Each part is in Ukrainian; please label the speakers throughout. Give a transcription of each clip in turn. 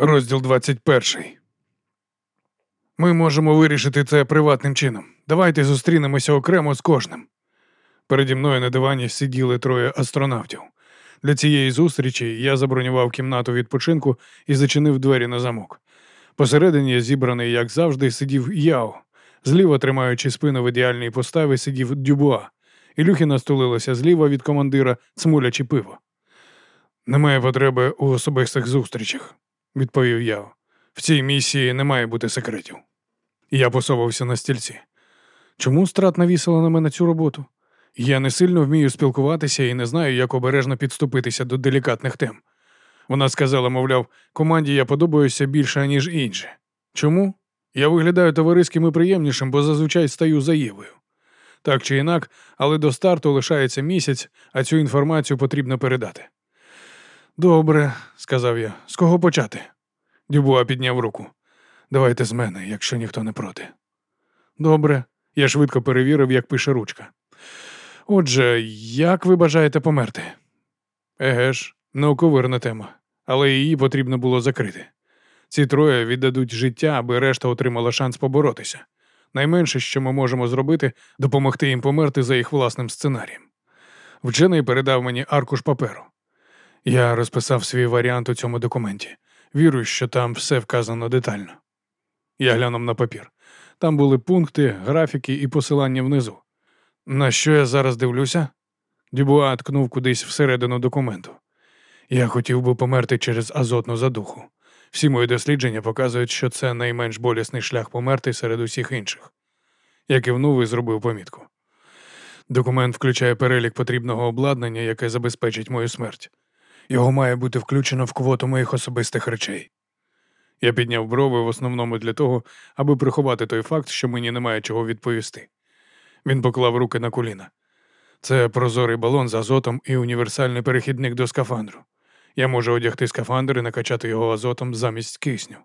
Speaker 1: Розділ 21. Ми можемо вирішити це приватним чином. Давайте зустрінемося окремо з кожним. Переді мною на дивані сиділи троє астронавтів. Для цієї зустрічі я забронював кімнату відпочинку і зачинив двері на замок. Посередині, зібраний, як завжди, сидів Яо. Зліва, тримаючи спину в ідеальній поставі, сидів Дюбуа. Ілюхіна стулилася зліва від командира, цмулячи пиво. Немає потреби у особистих зустрічах, відповів я. В цій місії не має бути секретів. Я посовався на стільці. Чому страт навісила на мене цю роботу? Я не сильно вмію спілкуватися і не знаю, як обережно підступитися до делікатних тем. Вона сказала, мовляв, команді я подобаюся більше, ніж інші. Чому? Я виглядаю товариським і приємнішим, бо зазвичай стаю заєвою. Так чи інак, але до старту лишається місяць, а цю інформацію потрібно передати. Добре, сказав я. З кого почати? Дюбуа підняв руку. Давайте з мене, якщо ніхто не проти. Добре, я швидко перевірив, як пише ручка. Отже, як ви бажаєте померти? Еге ж, науковирна тема, але її потрібно було закрити. Ці троє віддадуть життя, аби решта отримала шанс поборотися. Найменше, що ми можемо зробити, допомогти їм померти за їх власним сценарієм. Вчений передав мені аркуш паперу. Я розписав свій варіант у цьому документі. Вірую, що там все вказано детально. Я глянув на папір. Там були пункти, графіки і посилання внизу. На що я зараз дивлюся? Дюбуа ткнув кудись всередину документу. Я хотів би померти через азотну задуху. Всі мої дослідження показують, що це найменш болісний шлях померти серед усіх інших. Я кивнув і зробив помітку. Документ включає перелік потрібного обладнання, яке забезпечить мою смерть. Його має бути включено в квоту моїх особистих речей. Я підняв брови в основному для того, аби приховати той факт, що мені немає чого відповісти. Він поклав руки на коліна. Це прозорий балон з азотом і універсальний перехідник до скафандру. Я можу одягти скафандр і накачати його азотом замість кисню.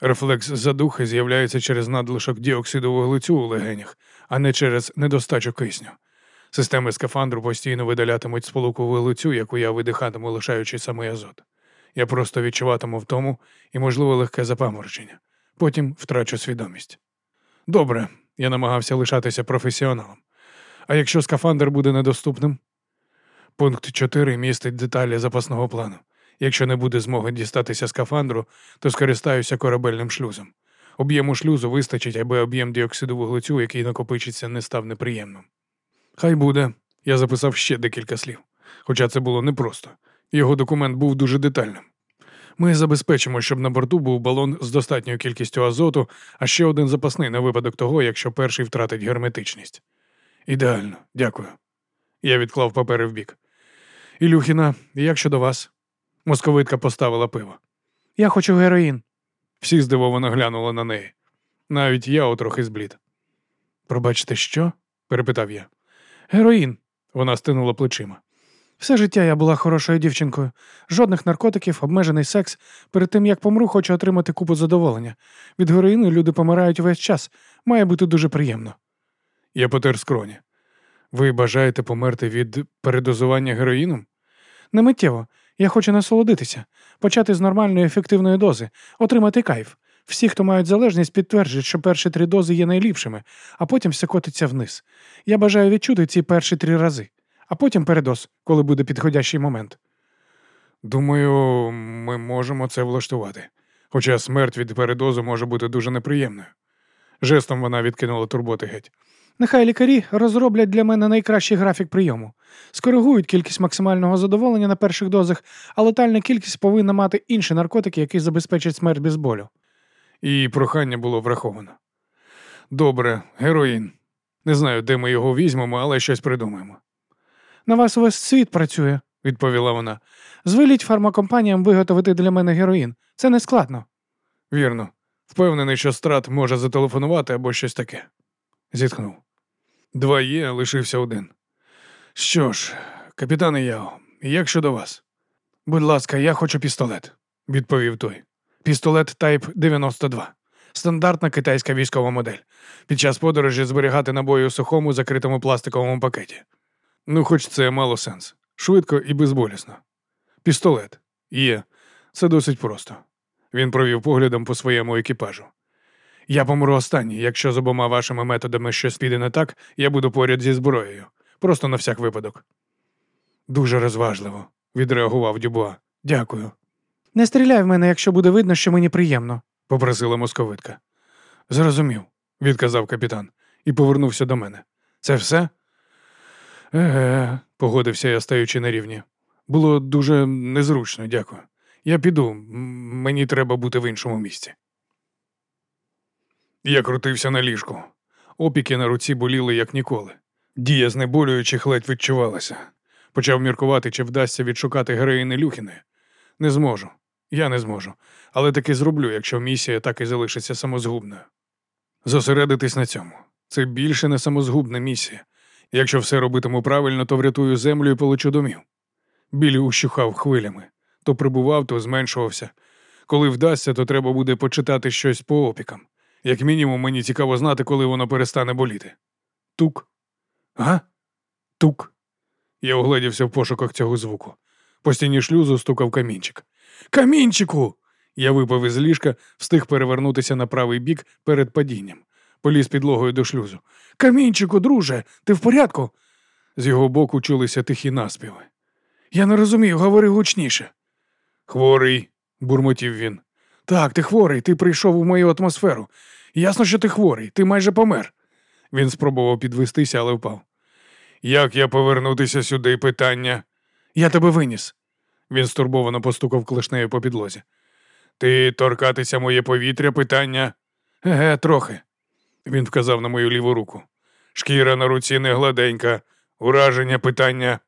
Speaker 1: Рефлекс задухи з'являється через надлишок діоксиду вуглецю у легенях, а не через недостачу кисню. Системи скафандру постійно видалятимуть сполуку вуглецю, яку я видихатиму, лишаючи самий азот. Я просто відчуватиму втому і, можливо, легке запаморочення. Потім втрачу свідомість. Добре, я намагався лишатися професіоналом. А якщо скафандр буде недоступним? Пункт 4 містить деталі запасного плану. Якщо не буде змоги дістатися скафандру, то скористаюся корабельним шлюзом. Об'єму шлюзу вистачить, аби об'єм діоксиду вуглецю, який накопичиться, не став неприємним. Хай буде. Я записав ще декілька слів. Хоча це було непросто. Його документ був дуже детальним. Ми забезпечимо, щоб на борту був балон з достатньою кількістю азоту, а ще один запасний на випадок того, якщо перший втратить герметичність. Ідеально, дякую. Я відклав папери вбік. Ілюхіна, як щодо вас? Московитка поставила пиво. Я хочу героїн. Всі здивовано глянули на неї. Навіть я отрохи зблід. Пробачте, що? перепитав я. Героїн. Вона стинула плечима. Все життя я була хорошою дівчинкою. Жодних наркотиків, обмежений секс. Перед тим як помру, хочу отримати купу задоволення. Від героїну люди помирають увесь час. Має бути дуже приємно. Я потер скроні. Ви бажаєте померти від передозування героїном? Не миттєво. Я хочу насолодитися, почати з нормальної ефективної дози, отримати кайф. Всі, хто мають залежність, підтверджують, що перші три дози є найліпшими, а потім все котиться вниз. Я бажаю відчути ці перші три рази, а потім передоз, коли буде підходящий момент. Думаю, ми можемо це влаштувати, хоча смерть від передозу може бути дуже неприємною. Жестом вона відкинула турботи геть. Нехай лікарі розроблять для мене найкращий графік прийому, скоригують кількість максимального задоволення на перших дозах, а летальна кількість повинна мати інші наркотики, які забезпечать смерть без болю. І прохання було враховано. Добре, героїн. Не знаю, де ми його візьмемо, але щось придумаємо. На вас увесь світ працює, відповіла вона. Звеліть фармакомпаніям виготовити для мене героїн. Це не складно. Вірно. Впевнений, що страт може зателефонувати або щось таке. Зітхнув. Два є, лишився один. Що ж, капітане Яо, як щодо вас? Будь ласка, я хочу пістолет, відповів той. Пістолет Type 92. Стандартна китайська військова модель. Під час подорожі зберігати набої у сухому закритому пластиковому пакеті. Ну, хоч це мало сенс. Швидко і безболісно. Пістолет. Є. Це досить просто. Він провів поглядом по своєму екіпажу. Я помру останній. Якщо з обома вашими методами щось піде не так, я буду поряд зі зброєю. Просто на всяк випадок. Дуже розважливо, відреагував Дюбуа. Дякую.
Speaker 2: Не стріляй в мене, якщо буде видно, що мені приємно.
Speaker 1: попросила московитка. Зрозумів, відказав капітан і повернувся до мене. Це все? Еге, погодився я, стаючи на рівні. Було дуже незручно, дякую. Я піду, мені треба бути в іншому місці. Я крутився на ліжку. Опіки на руці боліли, як ніколи. Дія знеболюючих ледь відчувалася. Почав міркувати, чи вдасться відшукати героїни Люхіни. Не зможу. Я не зможу. Але таки зроблю, якщо місія так і залишиться самозгубною. Зосередитись на цьому. Це більше не самозгубна місія. Якщо все робитиму правильно, то врятую землю і полечу домів. Біль ущухав хвилями. То прибував, то зменшувався. Коли вдасться, то треба буде почитати щось по опікам. Як мінімум, мені цікаво знати, коли воно перестане боліти. Тук. Га? Тук. Я огледівся в пошуках цього звуку. По стіні шлюзу стукав камінчик. Камінчику! Я випав із ліжка, встиг перевернутися на правий бік перед падінням. Поліз підлогою до шлюзу. Камінчику, друже, ти в порядку? З його боку чулися тихі наспіви. Я не розумію, говори гучніше. Хворий, бурмотів він. Так, ти хворий, ти прийшов у мою атмосферу. Ясно, що ти хворий, ти майже помер. Він спробував підвестися, але впав. Як я повернутися сюди, питання? Я тебе виніс. Він стурбовано постукав клешнею по підлозі. Ти торкатися моє повітря, питання? Еге, трохи. Він вказав на мою ліву руку. Шкіра на руці не гладенька, ураження питання.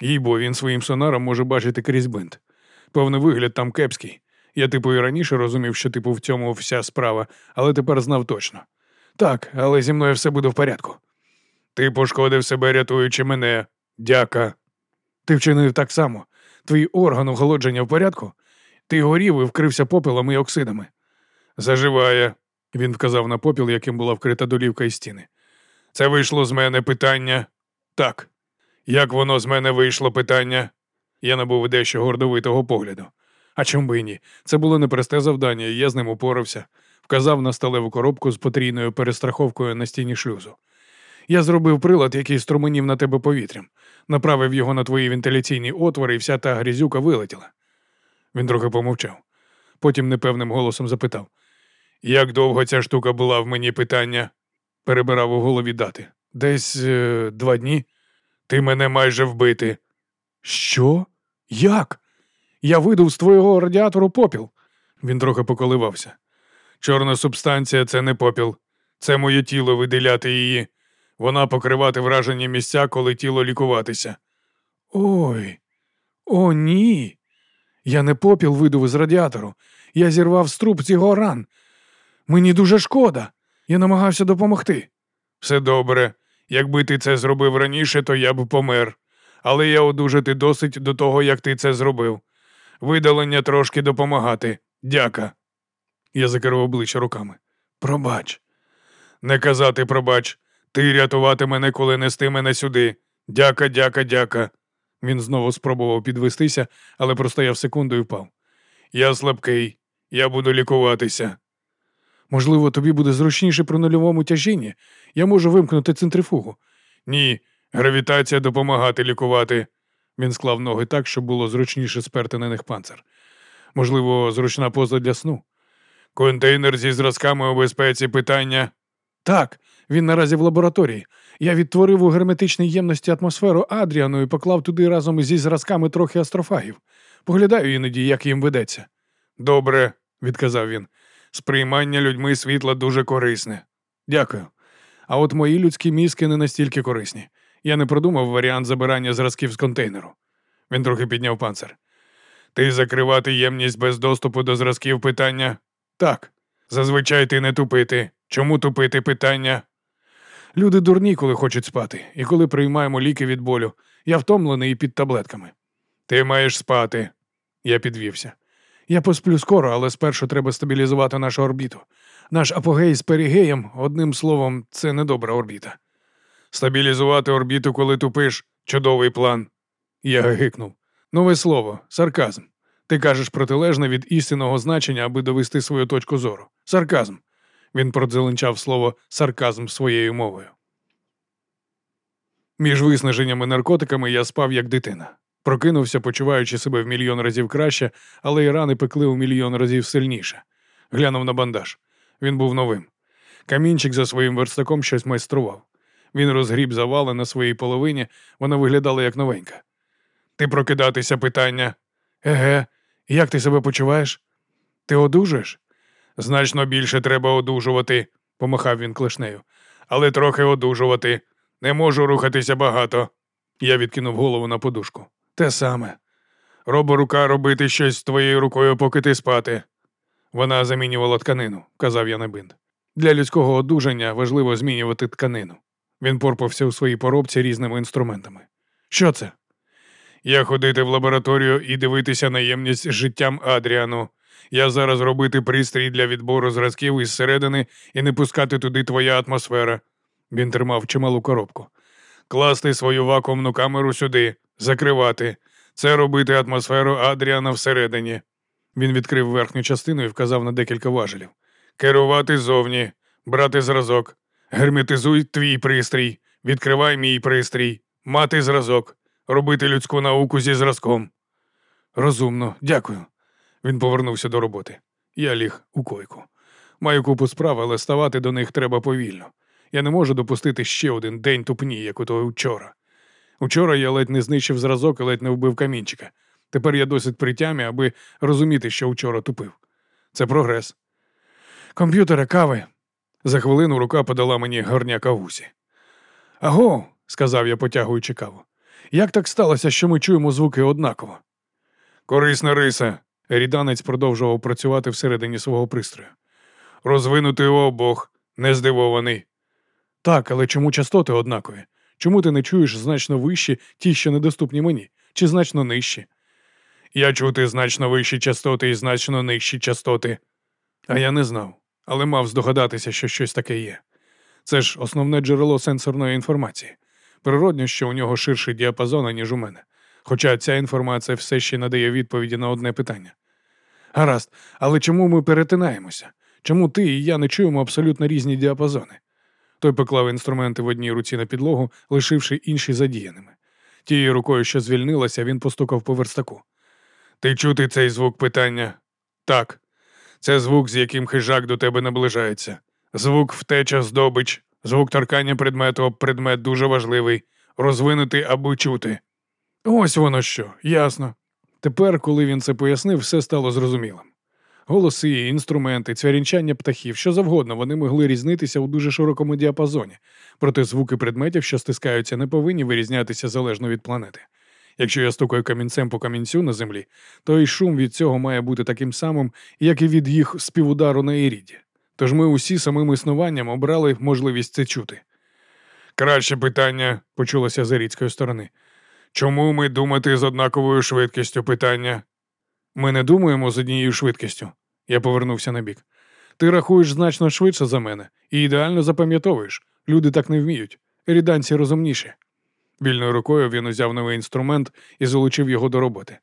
Speaker 1: Їй бо він своїм сонаром може бачити крізь бинт. Певний вигляд там кепський. Я, типу, і раніше розумів, що типу в цьому вся справа, але тепер знав точно. Так, але зі мною все буде в порядку. Ти пошкодив себе, рятуючи мене. Дяка. Ти вчинив так само. Твій орган охолодження в порядку? Ти горів і вкрився попелом і оксидами. Заживає, він вказав на попіл, яким була вкрита долівка і стіни. Це вийшло з мене питання. Так. Як воно з мене вийшло питання? Я набув дещо гордовитого погляду. А чому би і ні? Це було непросте завдання, і я з ним упорався. Вказав на сталеву коробку з потрійною перестраховкою на стіні шлюзу. Я зробив прилад, який струменів на тебе повітрям, направив його на твої вентиляційні отвори, і вся та грізюка вилетіла. Він трохи помовчав. Потім непевним голосом запитав: Як довго ця штука була в мені питання? Перебирав у голові дати. Десь е, два дні. Ти мене майже вбити. Що? Як? Я видув з твого радіатору попіл. Він трохи поколивався. Чорна субстанція це не попіл. Це моє тіло виділяти її. Вона покривати вражені місця, коли тіло лікуватися. Ой, о, ні. Я не попіл видув із радіатору. Я зірвав струп з його ран. Мені дуже шкода. Я намагався допомогти. Все добре. Якби ти це зробив раніше, то я б помер. Але я одужати досить до того, як ти це зробив. Видалення трошки допомагати. Дяка. Я закерив обличчя руками. Пробач. Не казати пробач. Ти рятувати мене, коли нести мене сюди. Дяка, дяка, дяка. Він знову спробував підвестися, але простояв секунду і впав. Я слабкий, я буду лікуватися. Можливо, тобі буде зручніше при нульовому тяжінні. Я можу вимкнути центрифугу. Ні, гравітація допомагати лікувати. Він склав ноги так, щоб було зручніше сперти на них панцир. Можливо, зручна поза для сну. Контейнер зі зразками у безпеці питання. Так, він наразі в лабораторії. Я відтворив у герметичній ємності атмосферу Адріану і поклав туди разом зі зразками трохи астрофагів. Поглядаю іноді, як їм ведеться. Добре, відказав він. Сприймання людьми світла дуже корисне. Дякую. А от мої людські мізки не настільки корисні. Я не продумав варіант забирання зразків з контейнеру. Він трохи підняв панцир. Ти закривати ємність без доступу до зразків питання? Так. Зазвичай ти не тупити. Чому тупити питання? Люди дурні, коли хочуть спати, і коли приймаємо ліки від болю. Я втомлений і під таблетками. Ти маєш спати. Я підвівся. Я посплю скоро, але спершу треба стабілізувати нашу орбіту. Наш апогей з перігеєм, одним словом, це недобра орбіта. Стабілізувати орбіту, коли тупиш чудовий план. Я гикнув. Нове слово, сарказм. Ти кажеш протилежне від істинного значення, аби довести свою точку зору. Сарказм. Він продзеленчав слово сарказм своєю мовою. Між виснаженнями наркотиками я спав як дитина. Прокинувся, почуваючи себе в мільйон разів краще, але і рани пекли у мільйон разів сильніше. Глянув на бандаж. Він був новим. Камінчик за своїм верстаком щось майстрував. Він розгріб завали на своїй половині, вона виглядала як новенька. Ти прокидатися питання. Еге, як ти себе почуваєш? Ти одужаєш? Значно більше треба одужувати, помахав він клешнею. Але трохи одужувати. Не можу рухатися багато. Я відкинув голову на подушку. Те саме. Робо рука робити щось з твоєю рукою, поки ти спати. Вона замінювала тканину, казав я на бинт. Для людського одужання важливо змінювати тканину. Він порпався у своїй поробці різними інструментами. Що це? Я ходити в лабораторію і дивитися наємність з життям Адріану. Я зараз робити пристрій для відбору зразків із середини і не пускати туди твоя атмосфера. Він тримав чималу коробку. Класти свою вакуумну камеру сюди, закривати. Це робити атмосферу Адріана всередині. Він відкрив верхню частину і вказав на декілька важелів. Керувати зовні, брати зразок, герметизуй твій пристрій, відкривай мій пристрій, мати зразок, робити людську науку зі зразком. Розумно, дякую. Він повернувся до роботи. Я ліг у койку. Маю купу справ, але ставати до них треба повільно. Я не можу допустити ще один день тупні, як у того вчора. Учора я ледь не знищив зразок і ледь не вбив камінчика. Тепер я досить при тямі, аби розуміти, що вчора тупив. Це прогрес. Комп'ютера кави. За хвилину рука подала мені горня кавусі. Аго, сказав я, потягуючи каву. Як так сталося, що ми чуємо звуки однаково? Корисна риса. Ріданець продовжував працювати всередині свого пристрою. Розвинути у обох, не здивований. Так, але чому частоти однакові? Чому ти не чуєш значно вищі ті, що недоступні мені, чи значно нижчі? Я чути значно вищі частоти і значно нижчі частоти. А я не знав, але мав здогадатися, що щось таке є. Це ж основне джерело сенсорної інформації. Природньо, що у нього ширший діапазон, ніж у мене. Хоча ця інформація все ще надає відповіді на одне питання. Гаразд, але чому ми перетинаємося? Чому ти і я не чуємо абсолютно різні діапазони? Той поклав інструменти в одній руці на підлогу, лишивши інші задіяними. Тією рукою, що звільнилася, він постукав по верстаку. Ти чути цей звук питання? Так. Це звук, з яким хижак до тебе наближається. Звук втеча здобич, звук торкання предмету об предмет дуже важливий. Розвинути аби чути. Ось воно що, ясно. Тепер, коли він це пояснив, все стало зрозумілим. Голоси, інструменти, цвярінчання птахів, що завгодно, вони могли різнитися у дуже широкому діапазоні, проте звуки предметів, що стискаються, не повинні вирізнятися залежно від планети. Якщо я стукаю камінцем по камінцю на землі, то і шум від цього має бути таким самим, як і від їх співудару на Іріді. Тож ми усі самим існуванням обрали можливість це чути. Краще питання, почулося з ірідської сторони. Чому ми думати з однаковою швидкістю питання? Ми не думаємо з однією швидкістю. Я повернувся на бік. Ти рахуєш значно швидше за мене і ідеально запам'ятовуєш. Люди так не вміють. Ріданці розумніші. Вільною рукою він узяв новий інструмент і залучив його до роботи.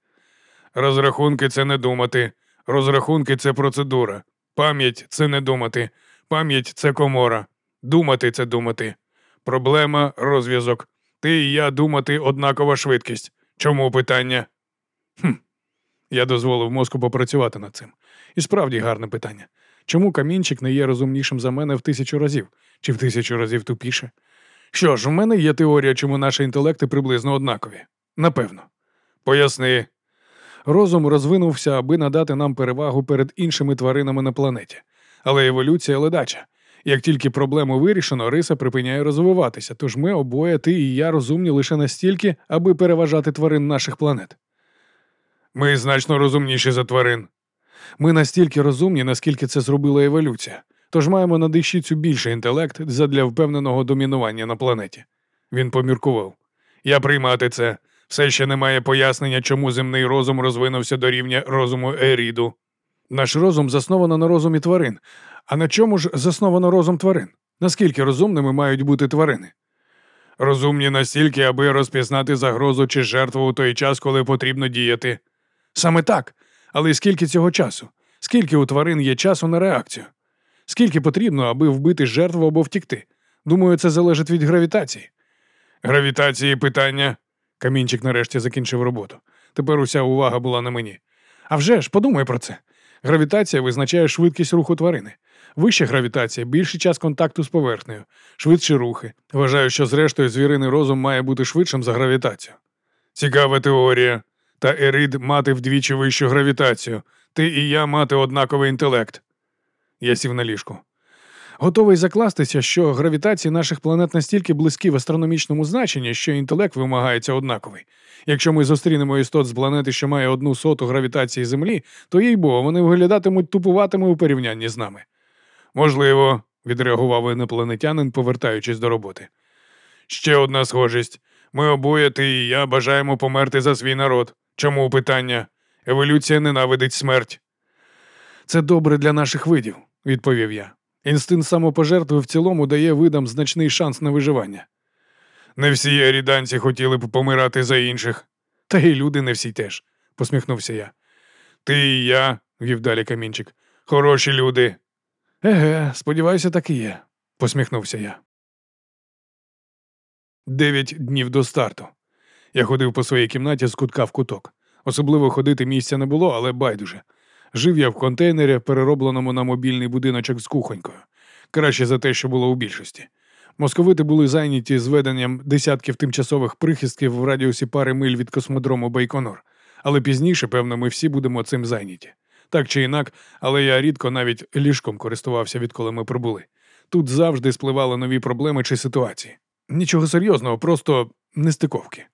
Speaker 1: Розрахунки це не думати. Розрахунки це процедура. Пам'ять це не думати. Пам'ять це комора. Думати це думати. Проблема розв'язок. Ти і я думати однакова швидкість. Чому питання? Хм. Я дозволив мозку попрацювати над цим. І справді гарне питання. Чому камінчик не є розумнішим за мене в тисячу разів, чи в тисячу разів тупіше? Що ж, у мене є теорія, чому наші інтелекти приблизно однакові. Напевно. Поясни. Розум розвинувся, аби надати нам перевагу перед іншими тваринами на планеті. Але еволюція ледача. Як тільки проблему вирішено, риса припиняє розвиватися, тож ми обоє, ти і я розумні лише настільки, аби переважати тварин наших планет. Ми значно розумніші за тварин. Ми настільки розумні, наскільки це зробила еволюція, тож маємо на дещицю більший інтелект задля впевненого домінування на планеті. Він поміркував. Я приймати це. Все ще немає пояснення, чому земний розум розвинувся до рівня розуму Еріду. Наш розум засновано на розумі тварин. А на чому ж засновано розум тварин? Наскільки розумними мають бути тварини? Розумні настільки, аби розпізнати загрозу чи жертву у той час, коли потрібно діяти. Саме так. Але скільки цього часу? Скільки у тварин є часу на реакцію? Скільки потрібно, аби вбити жертву або втікти? Думаю, це залежить від гравітації. Гравітації питання. Камінчик нарешті закінчив роботу. Тепер уся увага була на мені. А вже ж, подумай про це. Гравітація визначає швидкість руху тварини. Вища гравітація, більший час контакту з поверхнею, швидші рухи. Вважаю, що зрештою звіриний розум має бути швидшим за гравітацію. Цікава теорія. Та Ерид мати вдвічі вищу гравітацію. Ти і я мати однаковий інтелект. Я сів на ліжку. Готовий закластися, що гравітації наших планет настільки близькі в астрономічному значенні, що інтелект вимагається однаковий. Якщо ми зустрінемо істот з планети, що має одну соту гравітації Землі, то їй бо вони виглядатимуть тупуватими у порівнянні з нами. Можливо, відреагував інопланетянин, повертаючись до роботи. Ще одна схожість. Ми обоє, ти і я, бажаємо померти за свій народ. Чому питання? Еволюція ненавидить смерть. Це добре для наших видів, відповів я. Інстинкт самопожертви в цілому дає видам значний шанс на виживання. Не всі аріданці хотіли б помирати за інших. Та й люди не всі теж, посміхнувся я. Ти і я, вів далі камінчик, хороші люди. Еге, сподіваюся, так і є, посміхнувся я. Дев'ять днів до старту. Я ходив по своїй кімнаті з кутка в куток. Особливо ходити місця не було, але байдуже. Жив я в контейнері, переробленому на мобільний будиночок з кухонькою. Краще за те, що було у більшості. Московити були зайняті зведенням десятків тимчасових прихистків в радіусі пари миль від космодрому Байконур. Але пізніше, певно, ми всі будемо цим зайняті. Так чи інак, але я рідко навіть ліжком користувався, відколи ми прибули. Тут завжди спливали нові проблеми чи ситуації. Нічого серйозного, просто нестиковки.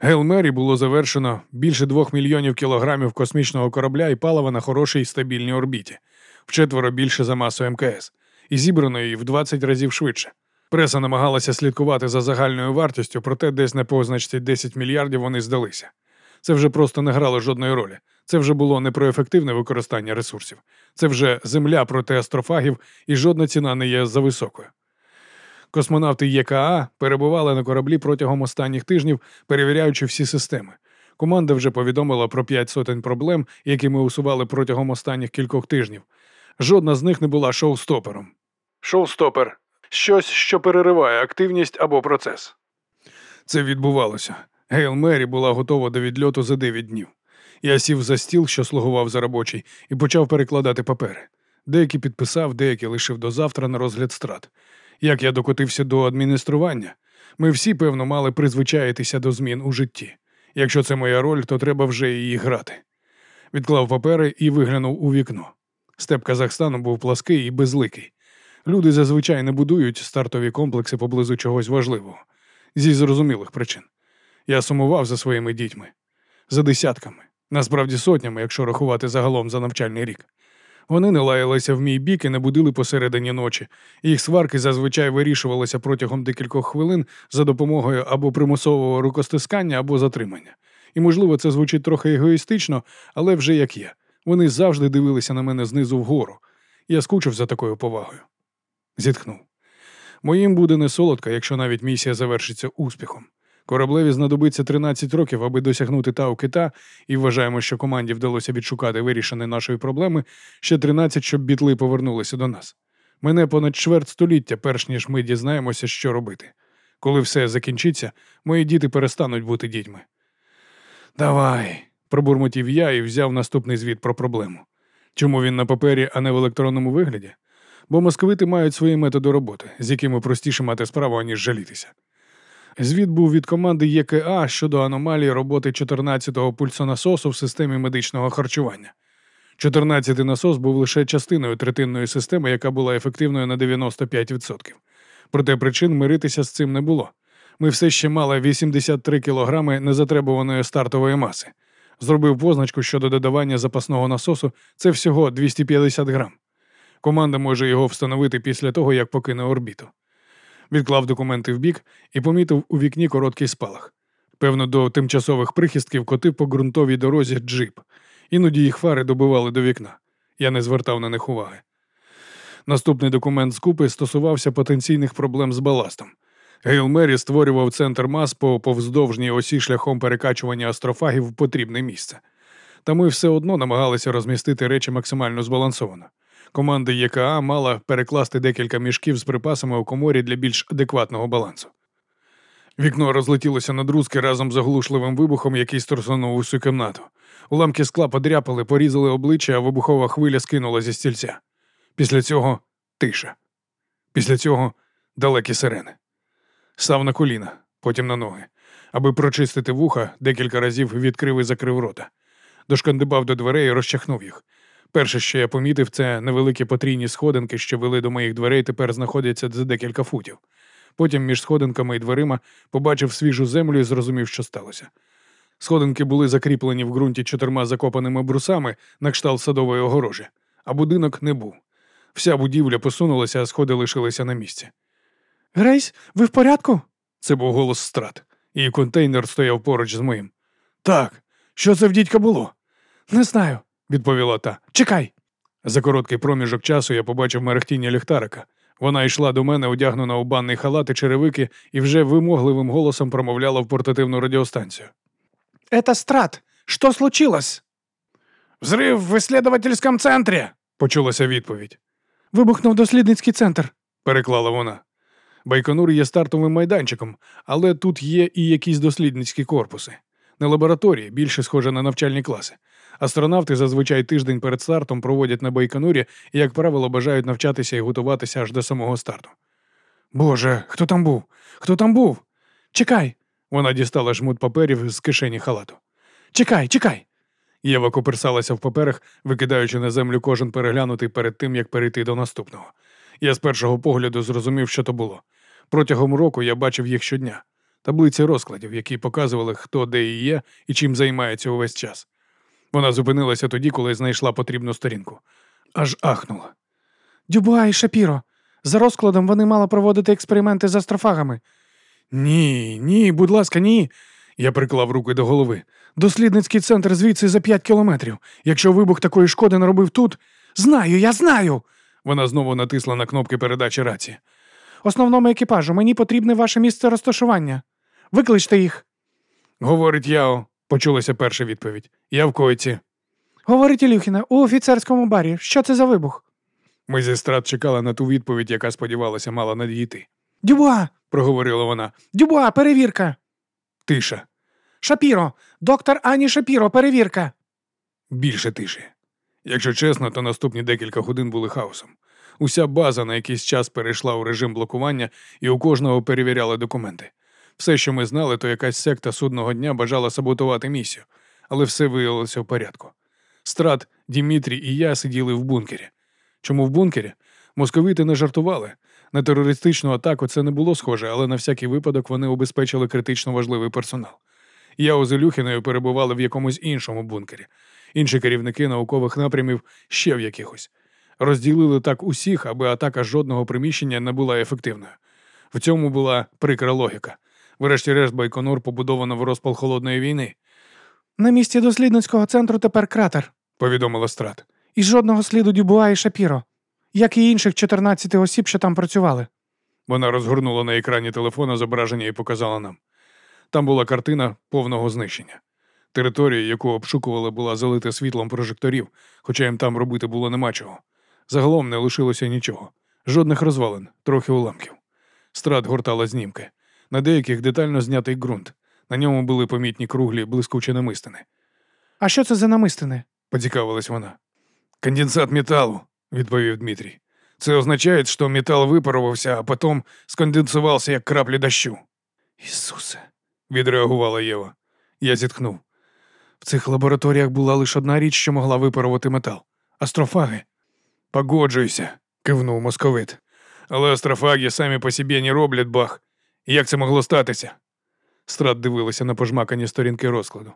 Speaker 1: Гелмері було завершено більше двох мільйонів кілограмів космічного корабля і палива на хорошій стабільній орбіті, вчетверо більше за масу МКС, і зібрано її в 20 разів швидше. Преса намагалася слідкувати за загальною вартістю, проте десь на позначці 10 мільярдів вони здалися. Це вже просто не грало жодної ролі. Це вже було не про ефективне використання ресурсів. Це вже земля проти астрофагів, і жодна ціна не є за високою. Космонавти ЄКА перебували на кораблі протягом останніх тижнів, перевіряючи всі системи. Команда вже повідомила про п'ять сотень проблем, які ми усували протягом останніх кількох тижнів. Жодна з них не була шоу-стопером. Шоу-стопер щось, що перериває активність або процес. Це відбувалося. Гейл Мері була готова до відльоту за 9 днів. Я сів за стіл, що слугував за робочий, і почав перекладати папери. Деякі підписав, деякі лишив до завтра на розгляд страт. Як я докотився до адміністрування, ми всі, певно, мали призвичаїтися до змін у житті. Якщо це моя роль, то треба вже її грати. Відклав папери і виглянув у вікно. Степ Казахстану був плаский і безликий. Люди зазвичай не будують стартові комплекси поблизу чогось важливого, зі зрозумілих причин. Я сумував за своїми дітьми, за десятками, насправді сотнями, якщо рахувати загалом за навчальний рік. Вони не лаялися в мій бік і не будили посередині ночі. Їх сварки зазвичай вирішувалися протягом декількох хвилин за допомогою або примусового рукостискання, або затримання. І, можливо, це звучить трохи егоїстично, але вже як є. Вони завжди дивилися на мене знизу вгору. Я скучив за такою повагою. Зітхнув. Моїм буде не солодко, якщо навіть місія завершиться успіхом. Кораблеві знадобиться 13 років, аби досягнути тау кита, і вважаємо, що команді вдалося відшукати вирішення нашої проблеми ще 13, щоб бітли повернулися до нас. Мене понад чверть століття, перш ніж ми дізнаємося, що робити. Коли все закінчиться, мої діти перестануть бути дітьми. Давай, пробурмотів я і взяв наступний звіт про проблему. Чому він на папері, а не в електронному вигляді? Бо московити мають свої методи роботи, з якими простіше мати справу, аніж жалітися. Звіт був від команди ЄКА щодо аномалії роботи 14-го пульсонасосу в системі медичного харчування. 14-й насос був лише частиною третинної системи, яка була ефективною на 95%. Проте причин миритися з цим не було. Ми все ще мали 83 кілограми незатребуваної стартової маси. Зробив позначку щодо додавання запасного насосу це всього 250 грам. Команда може його встановити після того, як покине орбіту відклав документи вбік і помітив у вікні короткий спалах. Певно, до тимчасових прихистків котив по ґрунтовій дорозі джип. Іноді їх фари добивали до вікна. Я не звертав на них уваги. Наступний документ з купи стосувався потенційних проблем з баластом. Гейл Мері створював центр мас по повздовжній осі шляхом перекачування астрофагів в потрібне місце. Та ми все одно намагалися розмістити речі максимально збалансовано. Команда ЄКА мала перекласти декілька мішків з припасами у коморі для більш адекватного балансу. Вікно розлетілося на друзки разом з оглушливим вибухом, який струсонув усю кімнату. Уламки скла подряпали, порізали обличчя, а вибухова хвиля скинула зі стільця. Після цього тиша. Після цього далекі сирени. Став на коліна, потім на ноги. Аби прочистити вуха, декілька разів відкрив і закрив рота. Дошкандибав до дверей і розчахнув їх. Перше, що я помітив, це невеликі потрійні сходинки, що вели до моїх дверей, тепер знаходяться за декілька футів. Потім між сходинками і дверима побачив свіжу землю і зрозумів, що сталося. Сходинки були закріплені в ґрунті чотирма закопаними брусами на кшталт садової огорожі, а будинок не був. Вся будівля посунулася, а сходи лишилися на місці.
Speaker 2: Грейс, ви в порядку?
Speaker 1: Це був голос страт, і контейнер стояв поруч з моїм. Так, що це в дідька було?
Speaker 2: Не знаю,
Speaker 1: відповіла та.
Speaker 2: Чекай.
Speaker 1: За короткий проміжок часу я побачив мерехтіння ліхтарика. Вона йшла до мене, одягнена у банний халат і черевики, і вже вимогливим голосом промовляла в портативну радіостанцію.
Speaker 2: Это страт. Что случилось?
Speaker 1: Взрив в исследовательському центрі, почулася відповідь.
Speaker 2: Вибухнув дослідницький центр,
Speaker 1: переклала вона. Байконур є стартовим майданчиком, але тут є і якісь дослідницькі корпуси. Не лабораторії, більше схоже на навчальні класи. Астронавти зазвичай тиждень перед стартом проводять на Байконурі і, як правило, бажають навчатися і готуватися аж до самого старту. Боже, хто там був? Хто там був?
Speaker 2: Чекай.
Speaker 1: Вона дістала жмут паперів з кишені халату.
Speaker 2: Чекай, чекай.
Speaker 1: Єва коперсалася в паперах, викидаючи на землю кожен переглянутий перед тим, як перейти до наступного. Я з першого погляду зрозумів, що то було. Протягом року я бачив їх щодня, таблиці розкладів, які показували, хто де і є і чим займається увесь час. Вона зупинилася тоді, коли знайшла потрібну сторінку. Аж ахнула.
Speaker 2: Дюбуа і Шапіро. За розкладом вони мали проводити експерименти з астрофагами.
Speaker 1: Ні, ні, будь ласка, ні. Я приклав руки до голови. Дослідницький центр звідси за п'ять кілометрів. Якщо вибух такої шкоди наробив тут.
Speaker 2: Знаю, я знаю.
Speaker 1: Вона знову натисла на кнопки передачі рації.
Speaker 2: Основному екіпажу мені потрібне ваше місце розташування. Викличте їх.
Speaker 1: Говорить Яо, почулася перша відповідь. Я в койці.
Speaker 2: Говорить Ілюхіна, у офіцерському барі. Що це за вибух?
Speaker 1: Ми зі страт чекали на ту відповідь, яка сподівалася, мала надійти.
Speaker 2: Дюбуа,
Speaker 1: проговорила вона.
Speaker 2: Дюбуа, перевірка.
Speaker 1: Тиша.
Speaker 2: Шапіро, доктор Ані Шапіро, перевірка.
Speaker 1: Більше тиші. Якщо чесно, то наступні декілька годин були хаосом. Уся база на якийсь час перейшла у режим блокування, і у кожного перевіряли документи. Все, що ми знали, то якась секта судного дня бажала саботувати місію, але все виявилося в порядку. Страт, Дімітрій і я сиділи в бункері. Чому в бункері? Московити не жартували. На терористичну атаку це не було схоже, але на всякий випадок вони обезпечили критично важливий персонал. Я з Ілюхіною перебували в якомусь іншому бункері. Інші керівники наукових напрямів ще в якихось. Розділили так усіх, аби атака жодного приміщення не була ефективною. В цьому була прикра логіка. Врешті-решт Байконур побудовано в розпал холодної війни.
Speaker 2: На місці дослідницького центру тепер кратер,
Speaker 1: повідомила страт.
Speaker 2: І жодного сліду Дюбуа і Шапіро, як і інших 14 осіб, що там працювали.
Speaker 1: Вона розгорнула на екрані телефона зображення і показала нам. Там була картина повного знищення. Територія, яку обшукували, була залита світлом прожекторів, хоча їм там робити було нема чого. Загалом не лишилося нічого, жодних розвалин, трохи уламків. Страт гортала знімки. На деяких детально знятий ґрунт. На ньому були помітні круглі, блискучі намистини.
Speaker 2: А що це за намистини?
Speaker 1: поцікавилась вона. Конденсат металу, відповів Дмитрій. Це означає, що метал випарувався, а потім сконденсувався, як краплі дощу.
Speaker 2: Ісусе,
Speaker 1: відреагувала Єва. Я зітхнув. В цих лабораторіях була лише одна річ, що могла випарувати метал астрофаги. Погоджуюся, кивнув московит. Але астрофаги самі по собі не роблять бах. Як це могло статися? Страт дивилася на пожмакані сторінки розкладу.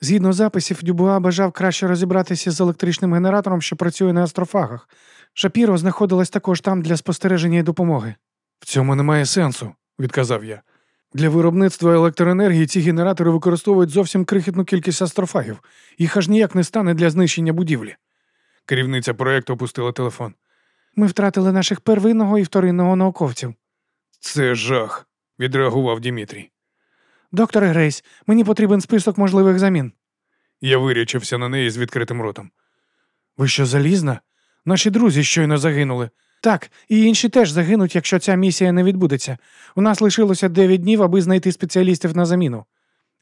Speaker 2: Згідно записів, Дюбуа бажав краще розібратися з електричним генератором, що працює на астрофагах. Шапіро знаходилась також там для спостереження і допомоги.
Speaker 1: В цьому немає сенсу, відказав я. Для виробництва електроенергії ці генератори використовують зовсім крихітну кількість астрофагів. Їх аж ніяк не стане для знищення будівлі. Керівниця проєкту опустила телефон.
Speaker 2: Ми втратили наших первинного і вторинного науковців.
Speaker 1: Це жах, відреагував Дімітрій.
Speaker 2: Доктор Грейс, мені потрібен список можливих замін.
Speaker 1: Я вирячився на неї з відкритим ротом.
Speaker 2: Ви що, залізна? Наші друзі щойно загинули. Так, і інші теж загинуть, якщо ця місія не відбудеться. У нас лишилося 9 днів, аби знайти спеціалістів на заміну.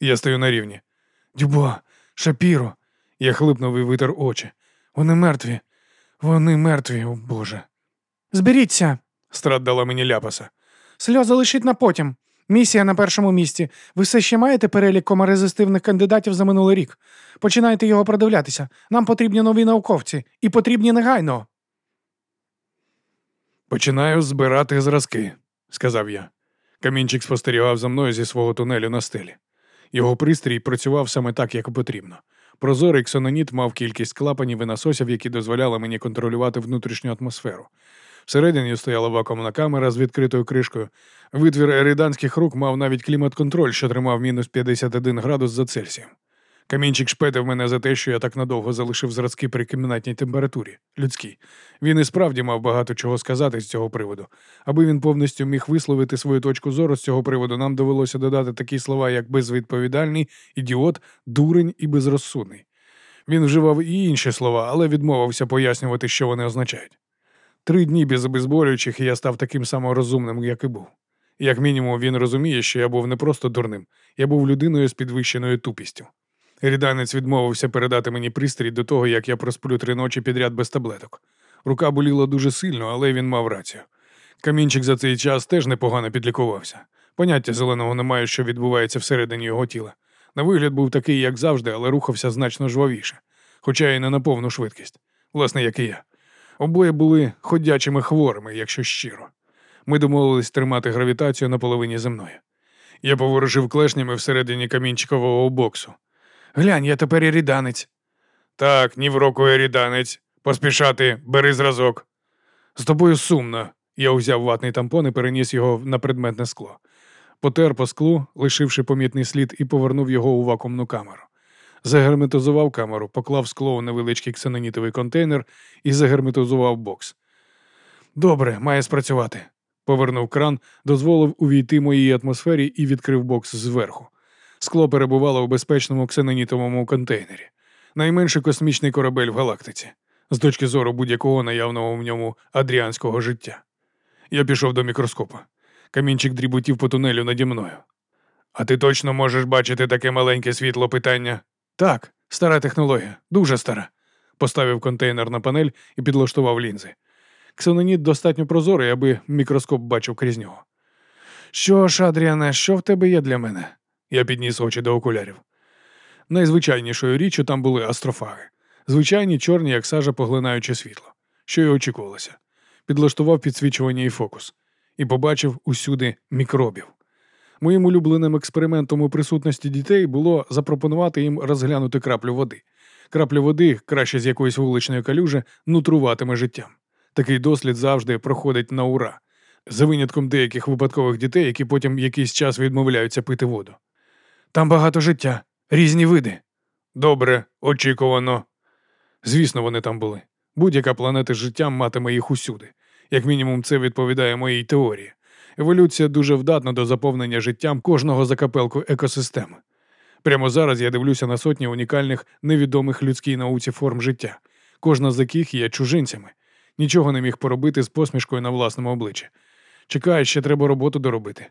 Speaker 1: Я стою на рівні.
Speaker 2: Дюбо, Шапіро.
Speaker 1: Я хлипнув і витер очі.
Speaker 2: Вони мертві. Вони мертві, о Боже. Зберіться.
Speaker 1: Страт дала мені ляпаса.
Speaker 2: Сльози лишіть на потім. Місія на першому місці. Ви все ще маєте перелік комарезистивних кандидатів за минулий рік. Починайте його продивлятися. Нам потрібні нові науковці і потрібні негайно.
Speaker 1: Починаю збирати зразки, сказав я. Камінчик спостерігав за мною зі свого тунелю на стелі. Його пристрій працював саме так, як потрібно. Прозорий ксеноніт мав кількість клапанів і насосів, які дозволяли мені контролювати внутрішню атмосферу. Всередині стояла вакуумна камера з відкритою кришкою. Витвір ериданських рук мав навіть клімат-контроль, що тримав мінус 51 градус за Цельсієм. Камінчик шпетив мене за те, що я так надовго залишив зразки при кімнатній температурі, людській. Він і справді мав багато чого сказати з цього приводу. Аби він повністю міг висловити свою точку зору з цього приводу, нам довелося додати такі слова, як безвідповідальний, ідіот, дурень і безрозсудний. Він вживав і інші слова, але відмовився пояснювати, що вони означають. Три дні без обезболюючих, і я став таким саморозумним, як і був. Як мінімум, він розуміє, що я був не просто дурним, я був людиною з підвищеною тупістю. Ріданець відмовився передати мені пристрій до того, як я просплю три ночі підряд без таблеток. Рука боліла дуже сильно, але він мав рацію. Камінчик за цей час теж непогано підлікувався. Поняття зеленого немає, що відбувається всередині його тіла. На вигляд був такий, як завжди, але рухався значно жвавіше, хоча й не на повну швидкість, власне, як і я. Обоє були ходячими хворими, якщо щиро. Ми домовились тримати гравітацію на половині земної. Я поворушив клешнями всередині камінчикового боксу.
Speaker 2: Глянь, я тепер і ріданець.
Speaker 1: Так, ні в року я ріданець. Поспішати, бери зразок. З тобою сумно. Я узяв ватний тампон і переніс його на предметне скло. Потер по склу, лишивши помітний слід, і повернув його у вакуумну камеру. Загерметизував камеру, поклав скло у невеличкий ксенонітовий контейнер і загерметизував бокс. Добре, має спрацювати. Повернув кран, дозволив увійти моїй атмосфері і відкрив бокс зверху. Скло перебувало у безпечному ксенонітовому контейнері. Найменший космічний корабель в галактиці, з точки зору будь-якого наявного в ньому адріанського життя. Я пішов до мікроскопа. Камінчик дріботів по тунелю наді мною. А ти точно можеш бачити таке маленьке світло питання? Так, стара технологія, дуже стара. Поставив контейнер на панель і підлаштував лінзи. Ксеноніт достатньо прозорий, аби мікроскоп бачив крізь нього. Що ж, Адріане, що в тебе є для мене? Я підніс очі до окулярів. Найзвичайнішою річчю там були астрофаги. Звичайні чорні, як сажа, поглинаючи світло, що й очікувалося. Підлаштував підсвічування і фокус, і побачив усюди мікробів. Моїм улюбленим експериментом у присутності дітей було запропонувати їм розглянути краплю води. Крапля води, краще з якоїсь вуличної калюжі, нутруватиме життям. Такий дослід завжди проходить на ура, за винятком деяких випадкових дітей, які потім якийсь час відмовляються пити воду. Там багато життя, різні види. Добре, очікувано. Звісно, вони там були. Будь-яка планета з життям матиме їх усюди. Як мінімум, це відповідає моїй теорії. Еволюція дуже вдатна до заповнення життям кожного закапелку екосистеми. Прямо зараз я дивлюся на сотні унікальних невідомих людській науці форм життя, кожна з яких є чужинцями. Нічого не міг поробити з посмішкою на власному обличчі. Чекаю, ще треба роботу доробити.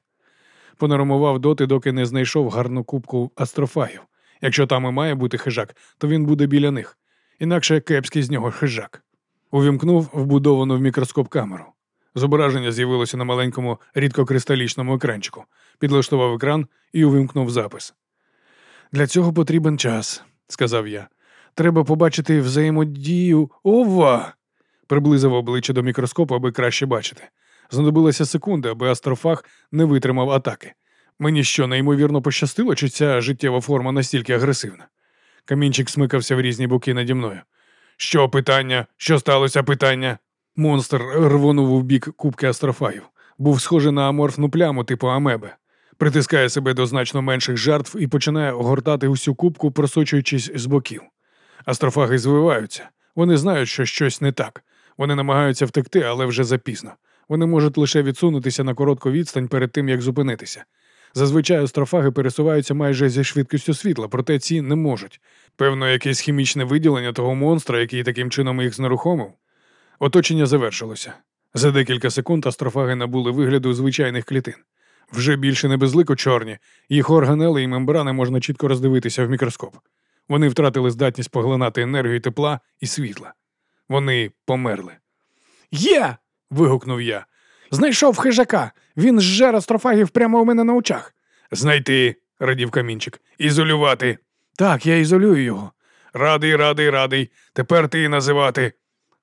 Speaker 1: Понаромував доти, доки не знайшов гарну кубку астрофагів. Якщо там і має бути хижак, то він буде біля них. Інакше кепський з нього хижак. Увімкнув вбудовану в мікроскоп камеру. Зображення з'явилося на маленькому рідкокристалічному екранчику. Підлаштував екран і увімкнув запис. Для цього потрібен час, сказав я. Треба побачити взаємодію. Ова! Приблизив обличчя до мікроскопу, аби краще бачити. Знадобилася секунда, аби астрофаг не витримав атаки. Мені що, неймовірно пощастило, чи ця життєва форма настільки агресивна? Камінчик смикався в різні боки наді мною. Що питання? Що сталося питання? Монстр рвонув у бік кубки астрофагів. Був схожий на аморфну пляму типу амебе. Притискає себе до значно менших жертв і починає огортати усю кубку, просочуючись з боків. Астрофаги звиваються. Вони знають, що щось не так. Вони намагаються втекти, але вже запізно. Вони можуть лише відсунутися на коротку відстань перед тим, як зупинитися. Зазвичай астрофаги пересуваються майже зі швидкістю світла, проте ці не можуть. Певно, якесь хімічне виділення того монстра, який таким чином їх знерухомив. Оточення завершилося. За декілька секунд астрофаги набули вигляду звичайних клітин. Вже більше не безлико чорні, їх органели і мембрани можна чітко роздивитися в мікроскоп. Вони втратили здатність поглинати енергію тепла і світла. Вони померли.
Speaker 2: Є. вигукнув я. Знайшов хижака. Він зжер астрофагів прямо у мене на очах.
Speaker 1: Знайти, радів камінчик, ізолювати.
Speaker 2: Так, я ізолюю його.
Speaker 1: Радий, радий, радий. Тепер ти і називати.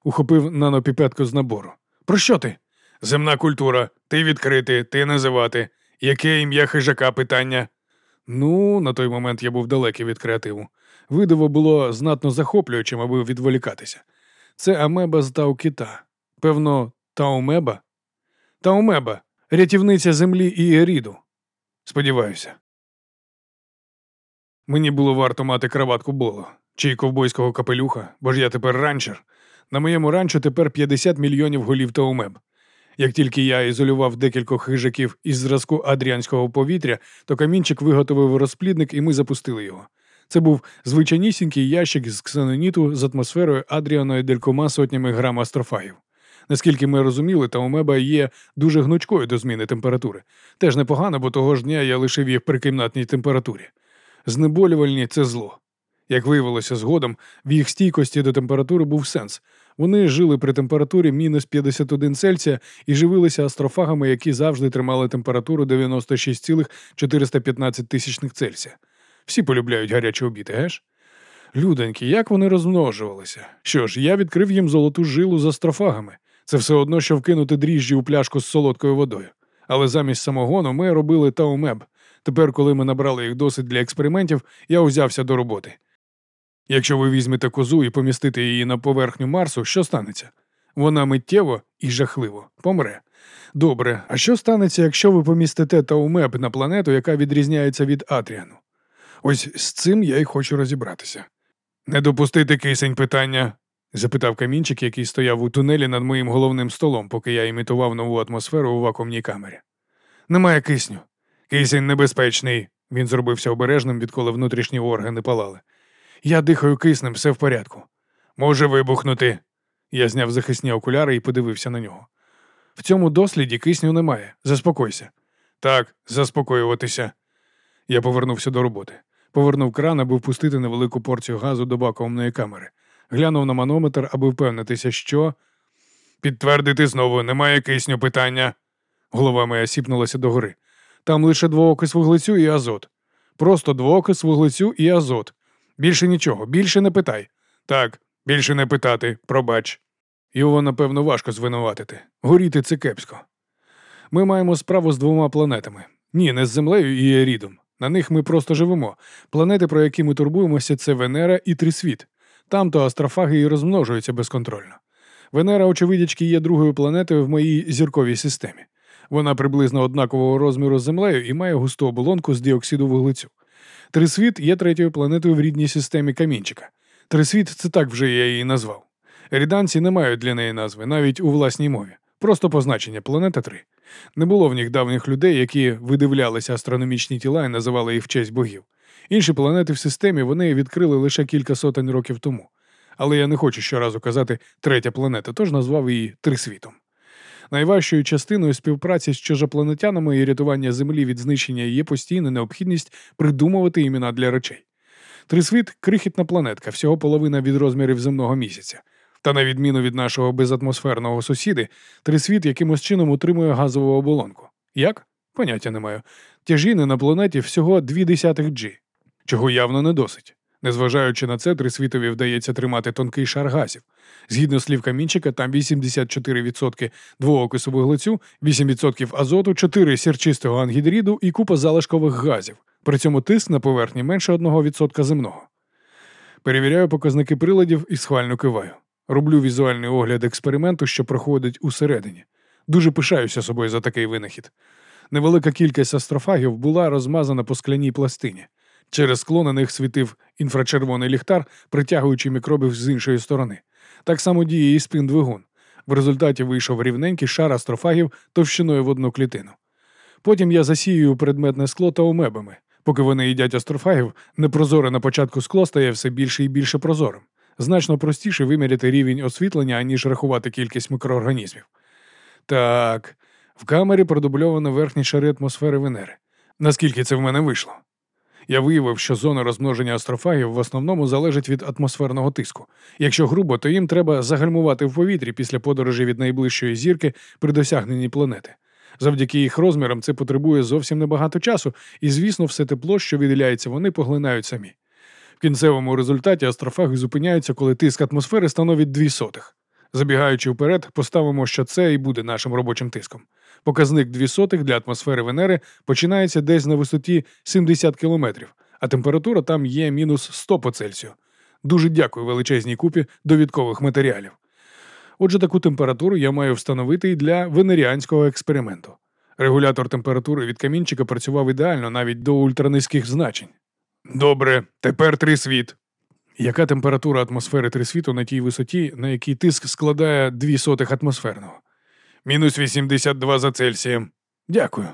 Speaker 1: Ухопив нанопіпетку з набору.
Speaker 2: Про що ти?
Speaker 1: Земна культура, ти відкрити, ти називати. Яке ім'я хижака питання? Ну, на той момент я був далекий від креативу. Видиво було знатно захоплюючим, аби відволікатися. Це амеба з Таукіта. Певно, Таумеба? Таумеба, рятівниця землі і Еріду. Сподіваюся. Мені було варто мати краватку боло чи ковбойського капелюха, бо ж я тепер ранчер. На моєму ранчо тепер 50 мільйонів голів Таумеб. Як тільки я ізолював декількох хижаків із зразку адріанського повітря, то камінчик виготовив розплідник, і ми запустили його. Це був звичайнісінький ящик з ксеноніту з атмосферою адріаної делькома сотнями грам астрофагів. Наскільки ми розуміли, Таумеба є дуже гнучкою до зміни температури. Теж непогано, бо того ж дня я лишив їх при кімнатній температурі. Знеболювальні це зло. Як виявилося згодом, в їх стійкості до температури був сенс. Вони жили при температурі мінус 51 Цельсія і живилися астрофагами, які завжди тримали температуру 96,415 тисячних Цельсія. Всі полюбляють гарячі обіди, геш? Люденьки, як вони розмножувалися? Що ж, я відкрив їм золоту жилу з астрофагами. Це все одно, що вкинути дріжджі у пляшку з солодкою водою. Але замість самогону ми робили таумеб. Тепер, коли ми набрали їх досить для експериментів, я узявся до роботи. Якщо ви візьмете козу і помістите її на поверхню Марсу, що станеться? Вона миттєво і жахливо помре. Добре, а що станеться, якщо ви помістите таумеб на планету, яка відрізняється від Атріану? Ось з цим я й хочу розібратися. Не допустити кисень питання? запитав камінчик, який стояв у тунелі над моїм головним столом, поки я імітував нову атмосферу у вакуумній камері. Немає кисню. Кисень небезпечний. Він зробився обережним, відколи внутрішні органи палали. Я дихаю киснем, все в порядку. Може вибухнути. Я зняв захисні окуляри і подивився на нього. В цьому досліді кисню немає. Заспокойся. Так, заспокоюватися. Я повернувся до роботи. Повернув кран, аби впустити невелику порцію газу до вакуумної камери. Глянув на манометр, аби впевнитися, що. Підтвердити знову, немає кисню питання. Голова моя сіпнулася догори. Там лише двоокис вуглецю і азот. Просто двоокис вуглецю і азот. Більше нічого, більше не питай. Так, більше не питати, пробач. Його, напевно, важко звинуватити. Горіти це кепсько. Ми маємо справу з двома планетами. Ні, не з Землею і Ерідом. На них ми просто живемо. Планети, про які ми турбуємося, це Венера і Трисвіт. Там то астрофаги і розмножуються безконтрольно. Венера, очевидячки, є другою планетою в моїй зірковій системі. Вона приблизно однакового розміру з Землею і має густу оболонку з діоксиду вуглецю. Трисвіт є третьою планетою в рідній системі камінчика. Трисвіт це так вже я її назвав. Ріданці не мають для неї назви, навіть у власній мові. Просто позначення планета 3. Не було в них давніх людей, які видивлялися астрономічні тіла і називали їх в честь богів. Інші планети в системі вони відкрили лише кілька сотень років тому. Але я не хочу щоразу казати третя планета, тож назвав її Трисвітом. Найважчою частиною співпраці з чужопланетянами і рятування Землі від знищення є постійна необхідність придумувати імена для речей. Трисвіт крихітна планетка, всього половина від розмірів земного місяця. Та на відміну від нашого безатмосферного сусіди, трисвіт якимось чином утримує газову оболонку. Як? Поняття не маю. Тяжіни на планеті всього дві десятих G, чого явно не досить. Незважаючи на це, трисвітові вдається тримати тонкий шар газів. Згідно слів камінчика, там 84% двоокису вуглецю, 8% азоту, 4 сірчистого ангідріду і купа залишкових газів. При цьому тиск на поверхні менше 1% земного. Перевіряю показники приладів і схвально киваю. Роблю візуальний огляд експерименту, що проходить усередині. Дуже пишаюся собою за такий винахід. Невелика кількість астрофагів була розмазана по скляній пластині. Через скло на них світив інфрачервоний ліхтар, притягуючи мікробів з іншої сторони. Так само діє і спин двигун. В результаті вийшов рівненький шар астрофагів товщиною в одну клітину. Потім я засіюю предметне скло та омебами. Поки вони їдять астрофагів, непрозоре на початку скло стає все більше і більше прозорим. Значно простіше виміряти рівень освітлення, аніж рахувати кількість мікроорганізмів. Так, в камері продубльовано верхні шари атмосфери Венери. Наскільки це в мене вийшло? Я виявив, що зона розмноження астрофагів в основному залежить від атмосферного тиску. Якщо грубо, то їм треба загальмувати в повітрі після подорожі від найближчої зірки при досягненні планети. Завдяки їх розмірам це потребує зовсім небагато часу, і, звісно, все тепло, що виділяється, вони поглинають самі. В кінцевому результаті астрофаги зупиняються, коли тиск атмосфери становить дві сотих. Забігаючи вперед, поставимо, що це і буде нашим робочим тиском. Показник 2 для атмосфери Венери починається десь на висоті 70 кілометрів, а температура там є мінус 100 по Цельсію. Дуже дякую величезній купі довідкових матеріалів. Отже, таку температуру я маю встановити і для венеріанського експерименту. Регулятор температури від камінчика працював ідеально навіть до ультранизьких значень. Добре, тепер трисвіт. Яка температура атмосфери трисвіту на тій висоті, на якій тиск складає 2 сотих атмосферного? Мінус 82 за Цельсієм. Дякую.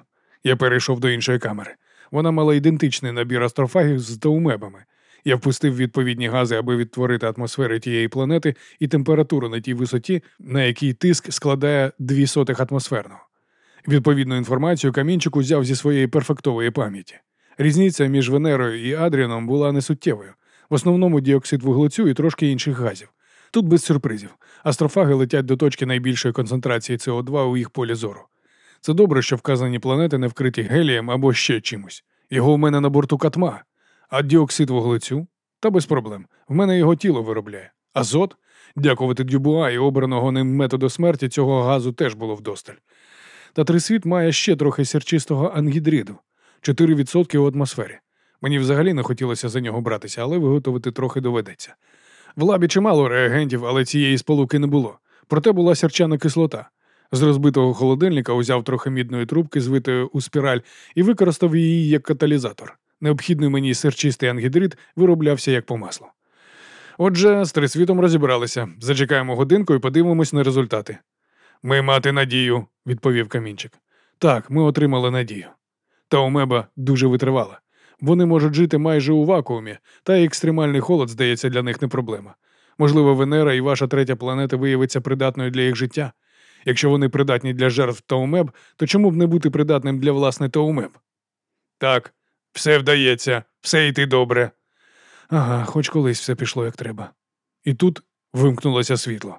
Speaker 1: Я перейшов до іншої камери. Вона мала ідентичний набір астрофагів з таумебами. Я впустив відповідні гази, аби відтворити атмосфери тієї планети і температуру на тій висоті, на якій тиск складає 2 сотих атмосферного. Відповідну інформацію камінчик узяв зі своєї перфектової пам'яті. Різниця між Венерою і Адріаном була несуттєвою. В основному діоксид вуглецю і трошки інших газів. Тут без сюрпризів. Астрофаги летять до точки найбільшої концентрації СО2 у їх полі зору. Це добре, що вказані планети не вкриті гелієм або ще чимось. Його в мене на борту катма. А діоксид вуглецю? Та без проблем. В мене його тіло виробляє. Азот? Дякувати Дюбуа і обраного ним методу смерті цього газу теж було вдосталь. Та трисвіт має ще трохи сірчистого ангідриду 4% у атмосфері. Мені взагалі не хотілося за нього братися, але виготовити трохи доведеться. В лабі чимало реагентів, але цієї сполуки не було. Проте була сірчана кислота. З розбитого холодильника узяв трохи мідної трубки, звитої у спіраль, і використав її як каталізатор. Необхідний мені сирчистий ангідрид вироблявся як по маслу. Отже, з трисвітом розібралися. Зачекаємо годинку і подивимось на результати. Ми мати надію, відповів камінчик. Так, ми отримали надію. Та омеба дуже витривала. Вони можуть жити майже у вакуумі, та й екстремальний холод, здається, для них не проблема. Можливо, Венера і ваша третя планета виявиться придатною для їх життя. Якщо вони придатні для жертв Таумеб, то чому б не бути придатним для власне Таумеб? Так, все вдається, все йти добре. Ага, хоч колись все пішло як треба. І тут вимкнулося світло.